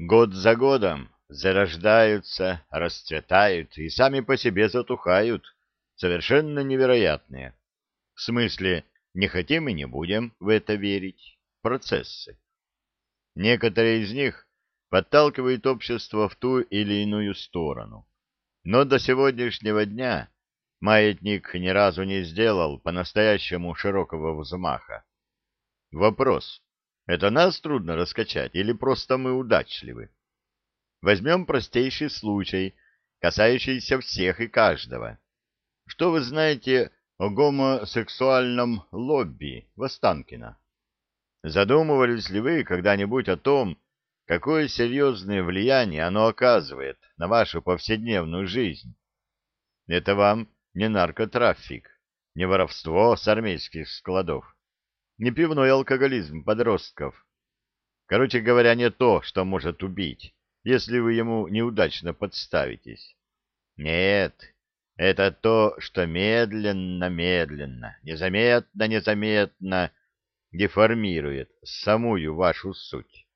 год за годом зарождаются, расцветают и сами по себе затухают, совершенно невероятные. В смысле, не хотим и не будем в это верить, процессы. Некоторые из них подталкивают общество в ту или иную сторону. Но до сегодняшнего дня маятник ни разу не сделал по-настоящему широкого взмаха. Вопрос, это нас трудно раскачать или просто мы удачливы? Возьмем простейший случай, касающийся всех и каждого. Что вы знаете о гомосексуальном лобби в Останкино? Задумывались ли вы когда-нибудь о том, какое серьезное влияние оно оказывает на вашу повседневную жизнь? Это вам не наркотрафик, не воровство с армейских складов, не пивной алкоголизм подростков. Короче говоря, не то, что может убить, если вы ему неудачно подставитесь. Нет, это то, что медленно-медленно, незаметно-незаметно деформирует самую вашу суть.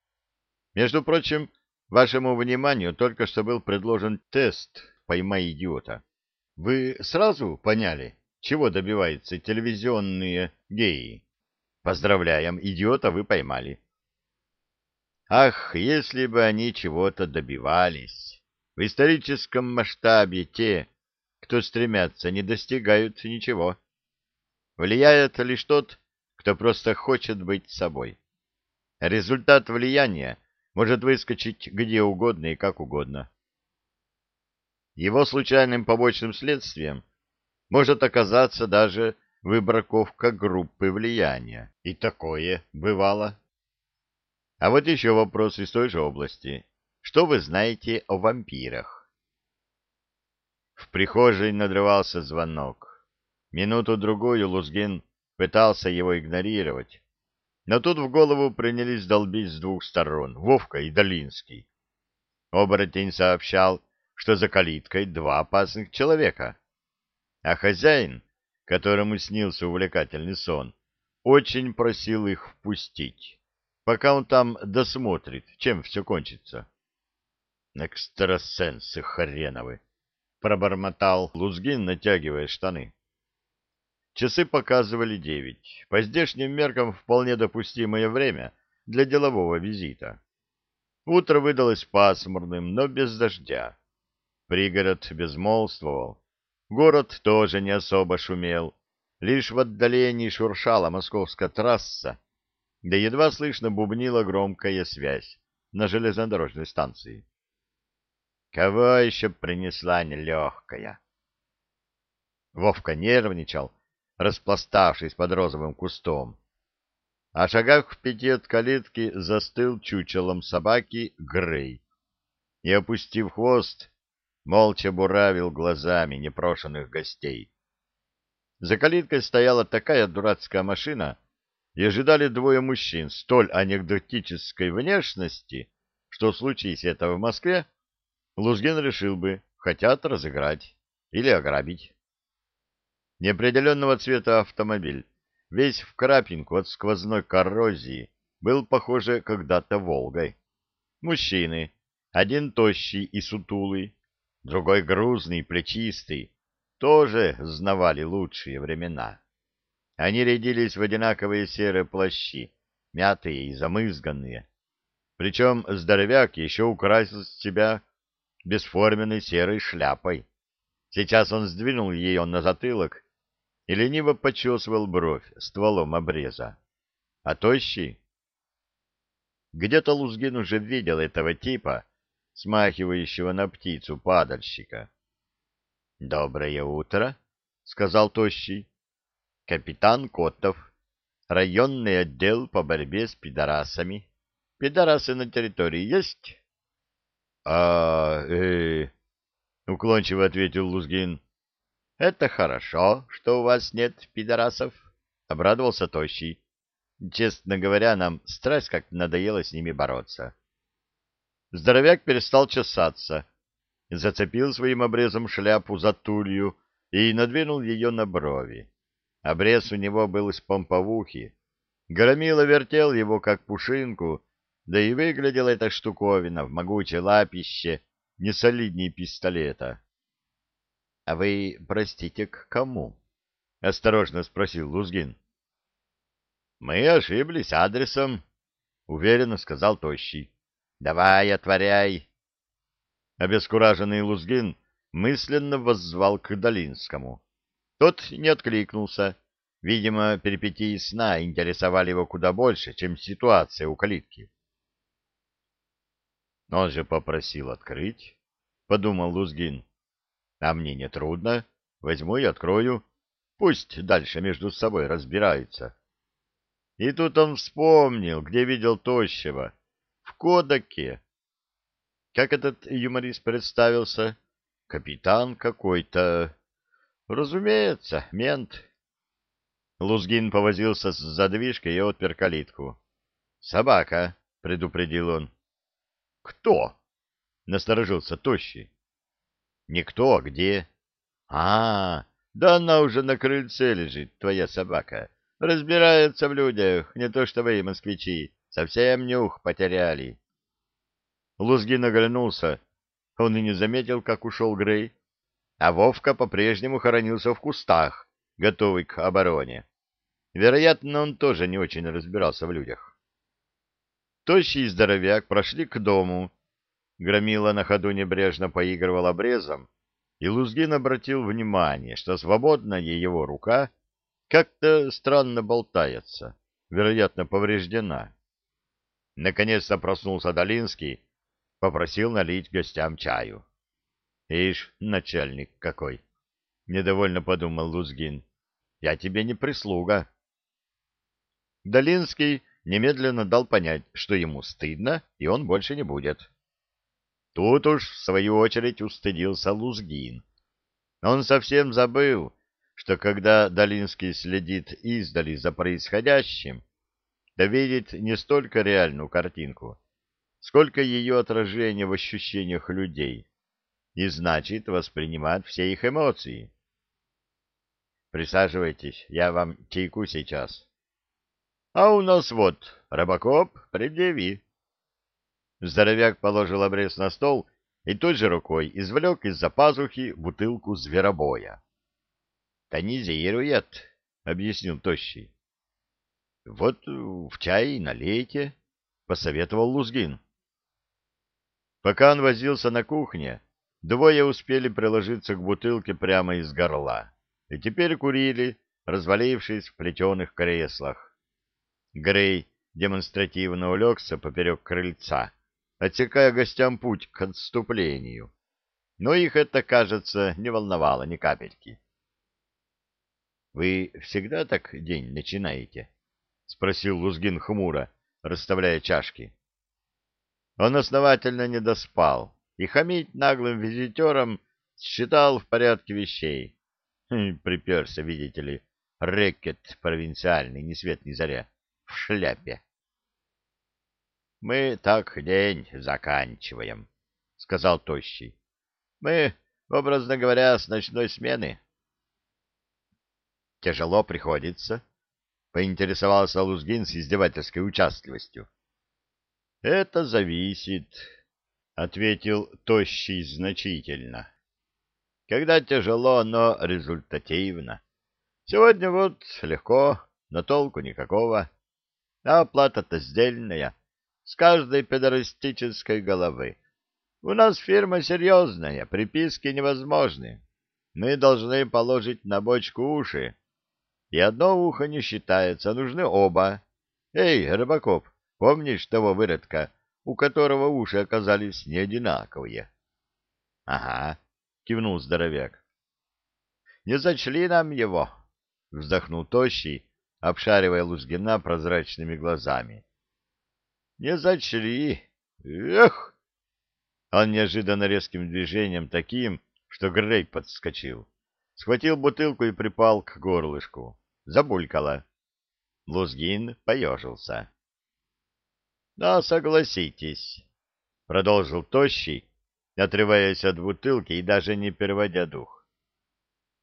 Между прочим, вашему вниманию только что был предложен тест «Поймай идиота». Вы сразу поняли, чего добиваются телевизионные геи? Поздравляем, идиота вы поймали. Ах, если бы они чего-то добивались! В историческом масштабе те, кто стремятся, не достигают ничего. Влияет лишь тот, кто просто хочет быть собой. Результат влияния может выскочить где угодно и как угодно. Его случайным побочным следствием может оказаться даже выбраковка группы влияния. И такое бывало. А вот еще вопрос из той же области. Что вы знаете о вампирах? В прихожей надрывался звонок. Минуту-другую Лузгин пытался его игнорировать. Но тут в голову принялись долбить с двух сторон Вовка и Долинский. Оборотень сообщал, что за калиткой два опасных человека. А хозяин, которому снился увлекательный сон, очень просил их впустить, пока он там досмотрит, чем все кончится. «Экстрасенсы хреновы!» — пробормотал Лузгин, натягивая штаны. Часы показывали девять. По здешним меркам вполне допустимое время для делового визита. Утро выдалось пасмурным, но без дождя. Пригород безмолвствовал. Город тоже не особо шумел. Лишь в отдалении шуршала московская трасса, да едва слышно бубнила громкая связь на железнодорожной станции. Кого еще принесла нелегкая? Вовка нервничал, распластавшись под розовым кустом. А шагах в пяти от калитки застыл чучелом собаки Грей и, опустив хвост, молча буравил глазами непрошенных гостей. За калиткой стояла такая дурацкая машина, и ожидали двое мужчин столь анекдотической внешности, что случае это в Москве, Лузгин решил бы, хотят разыграть или ограбить неопределенного цвета автомобиль, весь в крапинку от сквозной коррозии, был, похоже, когда-то «Волгой». Мужчины, один тощий и сутулый, другой грузный, плечистый, тоже знавали лучшие времена. Они рядились в одинаковые серые плащи, мятые и замызганные. Причем здоровяк еще украсил себя бесформенной серой шляпой. Сейчас он сдвинул ее на затылок и лениво почесывал бровь стволом обреза. А тощий? Где-то Лузгин уже видел этого типа, смахивающего на птицу падальщика. — Доброе утро, — сказал тощий. — Капитан Котов, районный отдел по борьбе с пидорасами. Пидорасы на территории есть? — А, э, — уклончиво ответил Лузгин. — Это хорошо, что у вас нет пидорасов, — обрадовался Тощий. Честно говоря, нам страсть как надоело с ними бороться. Здоровяк перестал чесаться, зацепил своим обрезом шляпу за тулью и надвинул ее на брови. Обрез у него был из помповухи. Громила вертел его, как пушинку, да и выглядела эта штуковина в могучей лапище не солиднее пистолета. — А вы, простите, к кому? — осторожно спросил Лузгин. — Мы ошиблись адресом, — уверенно сказал Тощий. — Давай, отворяй. Обескураженный Лузгин мысленно воззвал к Долинскому. Тот не откликнулся. Видимо, перипетии сна интересовали его куда больше, чем ситуация у калитки. Он же попросил открыть, — подумал Лузгин. А мне не трудно. Возьму и открою. Пусть дальше между собой разбираются. И тут он вспомнил, где видел Тощего. В Кодаке. Как этот юморист представился? Капитан какой-то. Разумеется, мент. Лузгин повозился с задвижкой и отпер калитку. «Собака», — предупредил он. «Кто?» — насторожился Тощий. «Никто, а где?» «А, да она уже на крыльце лежит, твоя собака. Разбирается в людях, не то что вы, москвичи. Совсем нюх потеряли». Лузгин оглянулся. Он и не заметил, как ушел Грей. А Вовка по-прежнему хоронился в кустах, готовый к обороне. Вероятно, он тоже не очень разбирался в людях. Тощий здоровяк прошли к дому. Громила на ходу небрежно поигрывал обрезом, и Лузгин обратил внимание, что свободная его рука как-то странно болтается, вероятно, повреждена. Наконец-то проснулся Долинский, попросил налить гостям чаю. Ишь, начальник какой! Недовольно подумал Лузгин. Я тебе не прислуга. Долинский немедленно дал понять, что ему стыдно, и он больше не будет. Тут уж, в свою очередь, устыдился Лузгин. Он совсем забыл, что когда Долинский следит издали за происходящим, да видит не столько реальную картинку, сколько ее отражение в ощущениях людей, и значит воспринимает все их эмоции. Присаживайтесь, я вам чайку сейчас. А у нас вот, Рыбакоп, предъяви. Здоровяк положил обрез на стол и той же рукой извлек из-за пазухи бутылку зверобоя. — Тонизирует, — объяснил Тощий. — Вот в чай налейте, — посоветовал Лузгин. Пока он возился на кухне, двое успели приложиться к бутылке прямо из горла и теперь курили, развалившись в плетеных креслах. Грей демонстративно улегся поперек крыльца, отсекая гостям путь к отступлению. Но их это, кажется, не волновало ни капельки. — Вы всегда так день начинаете? — спросил Лузгин хмуро, расставляя чашки. Он основательно не доспал и хамить наглым визитерам считал в порядке вещей. Приперся, видите ли, рэкет провинциальный, ни свет ни заря в шляпе. — Мы так день заканчиваем, — сказал Тощий. — Мы, образно говоря, с ночной смены. — Тяжело приходится, — поинтересовался Лузгин с издевательской участливостью. — Это зависит, — ответил Тощий значительно. — Когда тяжело, но результативно. Сегодня вот легко, но толку никакого. — а оплата-то сдельная, с каждой педорастической головы. У нас фирма серьезная, приписки невозможны. Мы должны положить на бочку уши. И одно ухо не считается, нужны оба. Эй, Рыбаков, помнишь того выродка, у которого уши оказались не одинаковые? — Ага, — кивнул здоровяк. — Не зачли нам его, — вздохнул Тощий, обшаривая Лузгина прозрачными глазами. «Не зачли! Эх!» Он неожиданно резким движением таким, что Грей подскочил. Схватил бутылку и припал к горлышку. Забулькало. Лузгин поежился. «Да, согласитесь», — продолжил Тощий, отрываясь от бутылки и даже не переводя дух.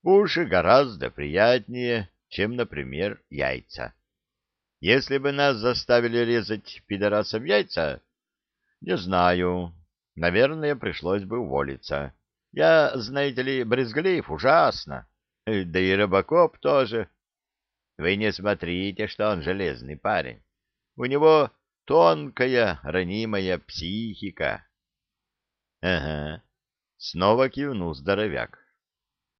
«Уши гораздо приятнее, чем, например, яйца. Если бы нас заставили резать пидорасам яйца, не знаю, наверное, пришлось бы уволиться. Я, знаете ли, брезглив ужасно. Да и Рыбакоп тоже. Вы не смотрите, что он железный парень. У него тонкая, ранимая психика. — Ага, — снова кивнул здоровяк.